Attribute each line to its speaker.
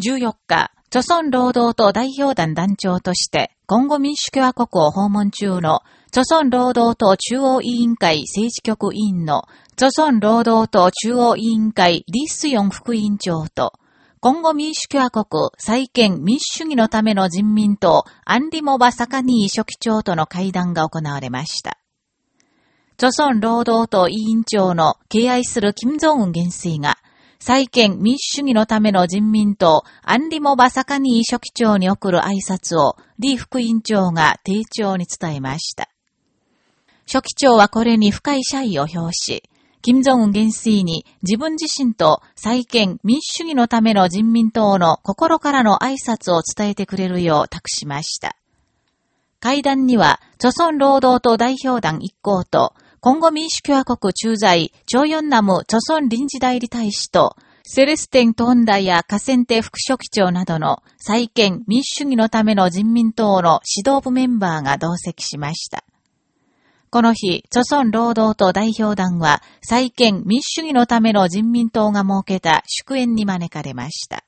Speaker 1: 14日、著村労働党代表団団長として、今後民主共和国を訪問中の、著村労働党中央委員会政治局委員の、著村労働党中央委員会リスヨン副委員長と、今後民主共和国再建民主主義のための人民党アンリモバ・サカニー書記長との会談が行われました。著村労働党委員長の敬愛する金正恩元帥が、再建民主主義のための人民党、アンリモバサカニー書記長に送る挨拶を、李副委員長が丁重に伝えました。書記長はこれに深い謝意を表し、金正恩元帥に自分自身と再建民主主義のための人民党の心からの挨拶を伝えてくれるよう託しました。会談には、著村労働党代表団一行と、今後民主共和国駐在、朝ヨンナム著村臨時代理大使と、セレステン・トンダや河川邸副書記長などの再建民主主義のための人民党の指導部メンバーが同席しました。この日、著村労働党代表団は再建民主主義のための人民党が設けた祝宴に招かれました。